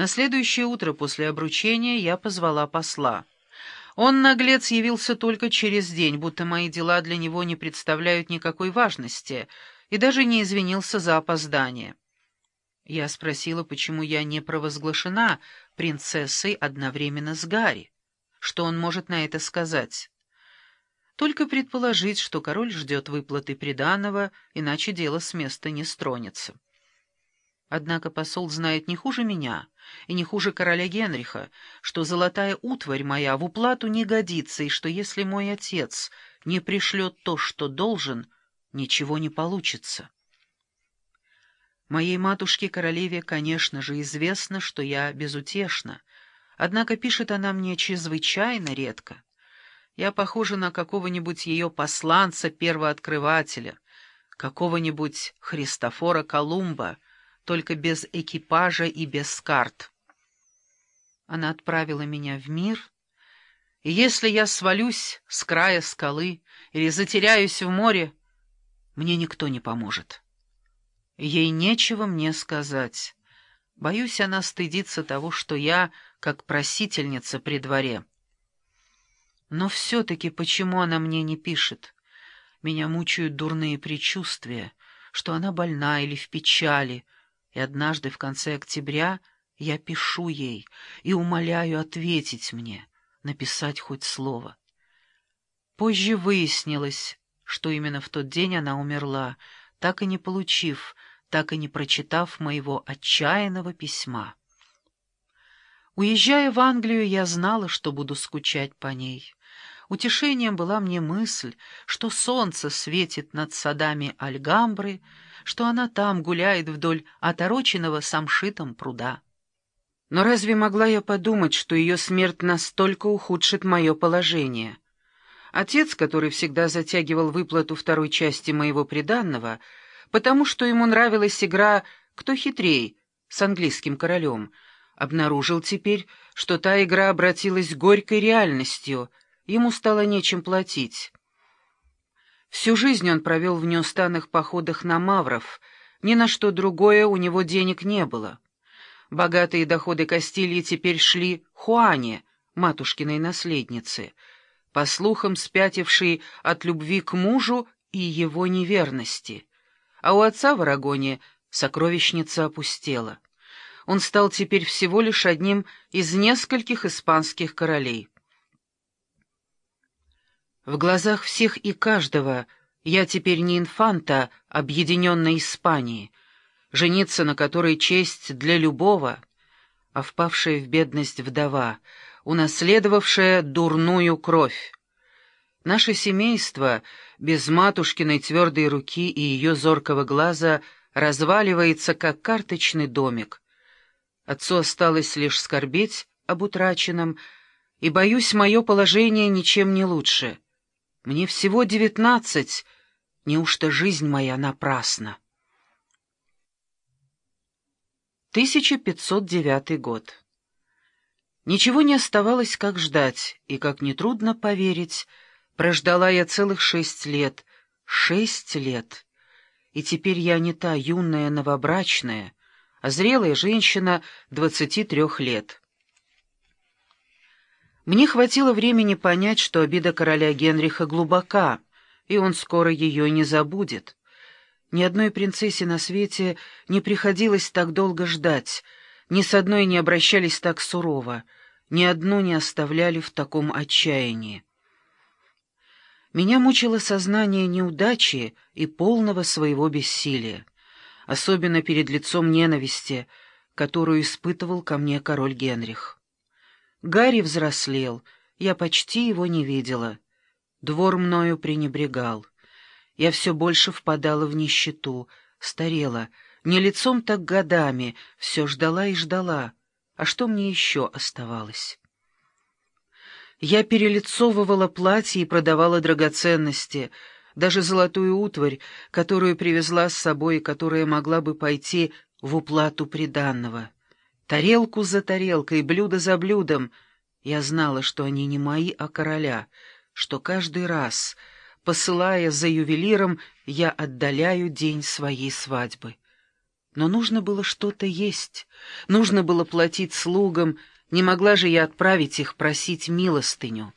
На следующее утро после обручения я позвала посла. Он, наглец, явился только через день, будто мои дела для него не представляют никакой важности, и даже не извинился за опоздание. Я спросила, почему я не провозглашена принцессой одновременно с Гарри. Что он может на это сказать? Только предположить, что король ждет выплаты приданого, иначе дело с места не стронется. Однако посол знает не хуже меня и не хуже короля Генриха, что золотая утварь моя в уплату не годится, и что если мой отец не пришлет то, что должен, ничего не получится. Моей матушке-королеве, конечно же, известно, что я безутешна, однако пишет она мне чрезвычайно редко. Я похожа на какого-нибудь ее посланца-первооткрывателя, какого-нибудь Христофора Колумба, только без экипажа и без карт. Она отправила меня в мир, и если я свалюсь с края скалы или затеряюсь в море, мне никто не поможет. Ей нечего мне сказать. Боюсь, она стыдится того, что я, как просительница при дворе. Но все-таки почему она мне не пишет? Меня мучают дурные предчувствия, что она больна или в печали — и однажды в конце октября я пишу ей и умоляю ответить мне, написать хоть слово. Позже выяснилось, что именно в тот день она умерла, так и не получив, так и не прочитав моего отчаянного письма. Уезжая в Англию, я знала, что буду скучать по ней. Утешением была мне мысль, что солнце светит над садами Альгамбры, что она там гуляет вдоль отороченного самшитом пруда. Но разве могла я подумать, что ее смерть настолько ухудшит мое положение? Отец, который всегда затягивал выплату второй части моего приданного, потому что ему нравилась игра «Кто хитрей» с английским королем, обнаружил теперь, что та игра обратилась горькой реальностью, ему стало нечем платить. Всю жизнь он провел в неустанных походах на Мавров, ни на что другое у него денег не было. Богатые доходы Кастилии теперь шли Хуане, матушкиной наследнице, по слухам спятившей от любви к мужу и его неверности. А у отца в Арагоне сокровищница опустела. Он стал теперь всего лишь одним из нескольких испанских королей. В глазах всех и каждого я теперь не инфанта объединенной Испании, жениться на которой честь для любого, а впавшая в бедность вдова, унаследовавшая дурную кровь. Наше семейство, без матушкиной твердой руки и ее зоркого глаза, разваливается, как карточный домик. Отцу осталось лишь скорбеть об утраченном, и, боюсь, мое положение ничем не лучше — мне всего девятнадцать. Неужто жизнь моя напрасна? 1509 год. Ничего не оставалось, как ждать, и, как нетрудно поверить, прождала я целых шесть лет. Шесть лет. И теперь я не та юная новобрачная, а зрелая женщина двадцати трех лет. Мне хватило времени понять, что обида короля Генриха глубока, и он скоро ее не забудет. Ни одной принцессе на свете не приходилось так долго ждать, ни с одной не обращались так сурово, ни одну не оставляли в таком отчаянии. Меня мучило сознание неудачи и полного своего бессилия, особенно перед лицом ненависти, которую испытывал ко мне король Генрих. Гарри взрослел, я почти его не видела. Двор мною пренебрегал. Я все больше впадала в нищету, старела, не лицом так годами, все ждала и ждала. А что мне еще оставалось? Я перелицовывала платье и продавала драгоценности, даже золотую утварь, которую привезла с собой и которая могла бы пойти в уплату приданного. Тарелку за тарелкой, блюдо за блюдом. Я знала, что они не мои, а короля, что каждый раз, посылая за ювелиром, я отдаляю день своей свадьбы. Но нужно было что-то есть, нужно было платить слугам, не могла же я отправить их просить милостыню.